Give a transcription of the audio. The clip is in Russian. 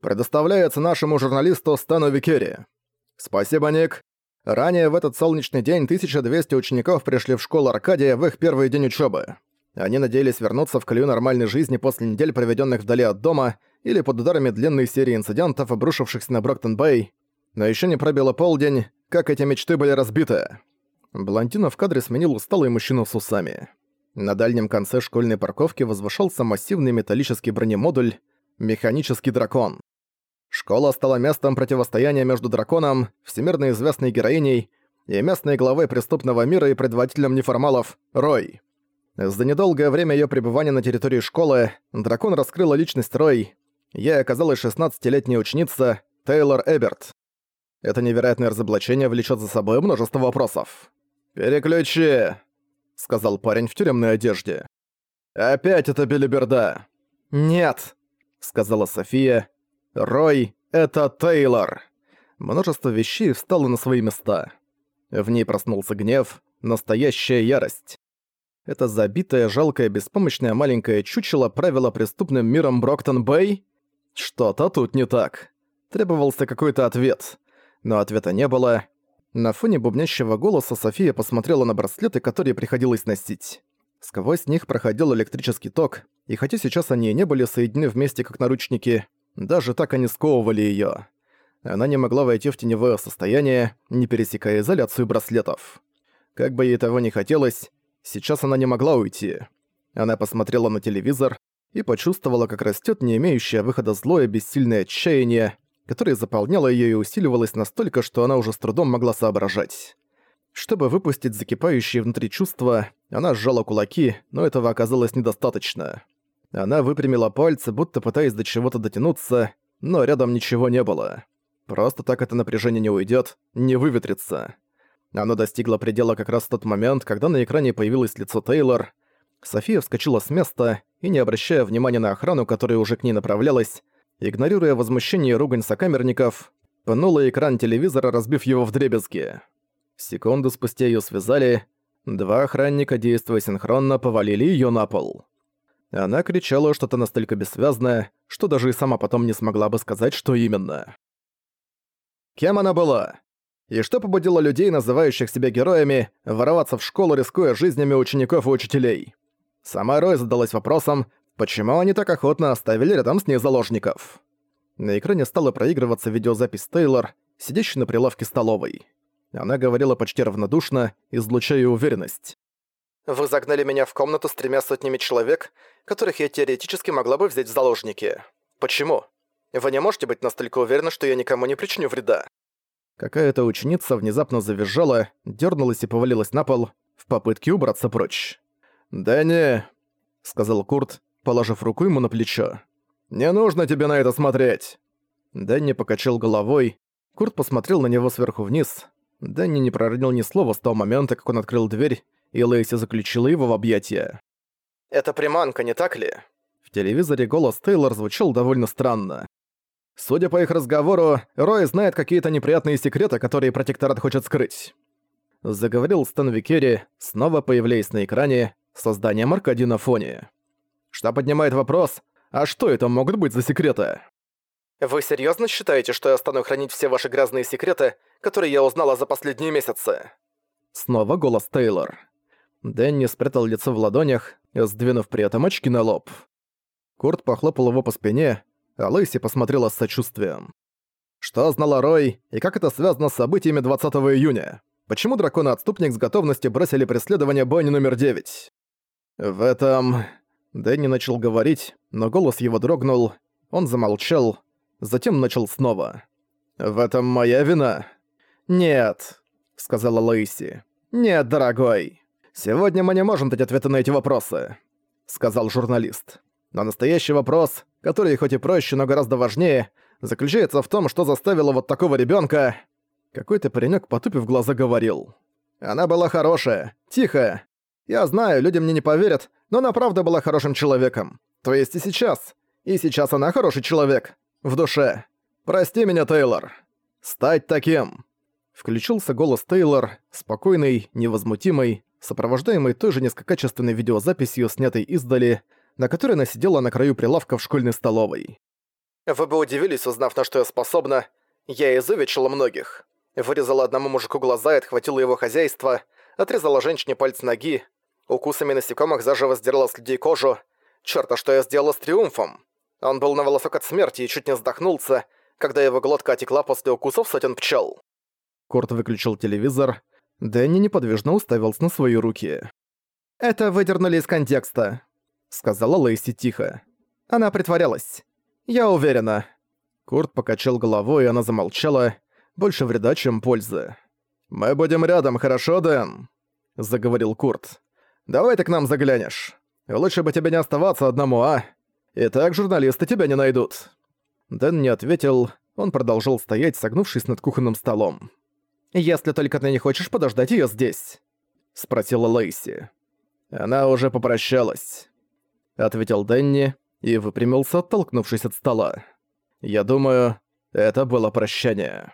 предоставляется нашему журналисту Стану Викери. Спасибо, Ник. Ранее в этот солнечный день 1200 учеников пришли в школу Аркадия в их первый день учебы. Они надеялись вернуться в колею нормальной жизни после недель, проведенных вдали от дома, или под ударами длинной серии инцидентов, обрушившихся на Броктон-Бэй. Но еще не пробило полдень, как эти мечты были разбиты. Блондина в кадре сменил усталый мужчина с усами. На дальнем конце школьной парковки возвышался массивный металлический бронемодуль «Механический дракон». Школа стала местом противостояния между драконом, всемирно известной героиней и местной главой преступного мира и предводителем неформалов Рой. За недолгое время ее пребывания на территории школы дракон раскрыла личность Рой. Ей оказалась 16-летняя ученица Тейлор Эберт. Это невероятное разоблачение влечет за собой множество вопросов. «Переключи!» — сказал парень в тюремной одежде. «Опять это белиберда!» «Нет!» — сказала София. «Рой это Тейлор!» Множество вещей встало на свои места. В ней проснулся гнев, настоящая ярость. Это забитое, жалкое, беспомощное маленькое чучело правило преступным миром Броктон-Бэй? Что-то тут не так. Требовался какой-то ответ. Но ответа не было. На фоне бубнящего голоса София посмотрела на браслеты, которые приходилось носить. Сквозь них проходил электрический ток, и хотя сейчас они не были соединены вместе как наручники, даже так они сковывали её. Она не могла войти в теневое состояние, не пересекая изоляцию браслетов. Как бы ей того не хотелось, сейчас она не могла уйти. Она посмотрела на телевизор и почувствовала, как растёт не имеющее выхода злое бессильное отчаяние, которое заполняло её и усиливалось настолько, что она уже с трудом могла соображать. Чтобы выпустить закипающие внутри чувства, она сжала кулаки, но этого оказалось недостаточно. Она выпрямила пальцы, будто пытаясь до чего-то дотянуться, но рядом ничего не было. Просто так это напряжение не уйдет, не выветрится. Оно достигло предела как раз в тот момент, когда на экране появилось лицо Тейлор. София вскочила с места и, не обращая внимания на охрану, которая уже к ней направлялась, игнорируя возмущение и ругань сокамерников, пнула экран телевизора, разбив его в дребезги. Секунду спустя ее связали, два охранника, действуя синхронно, повалили ее на пол. Она кричала что-то настолько бессвязное, что даже и сама потом не смогла бы сказать, что именно. Кем она была? И что побудило людей, называющих себя героями, вороваться в школу, рискуя жизнями учеников и учителей? Сама Рой задалась вопросом, почему они так охотно оставили рядом с ней заложников. На экране стала проигрываться видеозапись Тейлор, сидящей на прилавке столовой. Она говорила почти равнодушно, излучая уверенность. «Вы загнали меня в комнату с тремя сотнями человек, которых я теоретически могла бы взять в заложники. Почему? Вы не можете быть настолько уверены, что я никому не причиню вреда». Какая-то ученица внезапно завизжала, дернулась и повалилась на пол в попытке убраться прочь. «Да не...» — сказал Курт, положив руку ему на плечо. «Не нужно тебе на это смотреть!» Дэнни покачал головой. Курт посмотрел на него сверху вниз. Дэнни не проронил ни слова с того момента, как он открыл дверь, и Лейси заключила его в объятия. Это приманка, не так ли? В телевизоре голос Тейлор звучал довольно странно. Судя по их разговору, Рой знает какие-то неприятные секреты, которые протекторат хочет скрыть. Заговорил Стэн Викери, снова появляясь на экране, создание Маркади на фоне. Что поднимает вопрос, а что это могут быть за секреты? Вы серьезно считаете, что я стану хранить все ваши грязные секреты, которые я узнала за последние месяцы? Снова голос Тейлор. Дэнни спрятал лицо в ладонях, сдвинув при этом очки на лоб. Курт похлопал его по спине, а Лэйси посмотрела с сочувствием. Что знала Рой, и как это связано с событиями 20 июня? Почему дракона-отступник с готовностью бросили преследование бойни номер 9? В этом... Дэнни начал говорить, но голос его дрогнул, он замолчал, затем начал снова. «В этом моя вина?» «Нет», — сказала Лейси. «Нет, дорогой». «Сегодня мы не можем дать ответы на эти вопросы», — сказал журналист. «Но настоящий вопрос, который хоть и проще, но гораздо важнее, заключается в том, что заставило вот такого ребенка. Какой-то паренёк, потупив глаза, говорил. «Она была хорошая, тихая. Я знаю, люди мне не поверят, но она правда была хорошим человеком. То есть и сейчас. И сейчас она хороший человек. В душе. Прости меня, Тейлор. Стать таким!» Включился голос Тейлор, спокойный, невозмутимый, сопровождаемый той тоже низкокачественной видеозаписью, снятой издали, на которой она сидела на краю прилавка в школьной столовой. «Вы бы удивились, узнав, на что я способна. Я изувечила многих. Вырезала одному мужику глаза и отхватила его хозяйство, отрезала женщине пальцы ноги, укусами насекомых заживо сдирала с людей кожу. Чёрт, а что я сделала с Триумфом? Он был на волосок от смерти и чуть не задохнулся, когда его глотка отекла после укусов сотен пчел. Корт выключил телевизор, Дэнни неподвижно уставился на свои руки. «Это выдернули из контекста», — сказала Лейси тихо. «Она притворялась. Я уверена». Курт покачал головой, и она замолчала. Больше вреда, чем пользы. «Мы будем рядом, хорошо, Дэн?» — заговорил Курт. «Давай ты к нам заглянешь. Лучше бы тебе не оставаться одному, а? И так журналисты тебя не найдут». Дэн не ответил, он продолжал стоять, согнувшись над кухонным столом. «Если только ты не хочешь подождать её здесь», — спросила Лейси. «Она уже попрощалась», — ответил Дэнни и выпрямился, оттолкнувшись от стола. «Я думаю, это было прощание».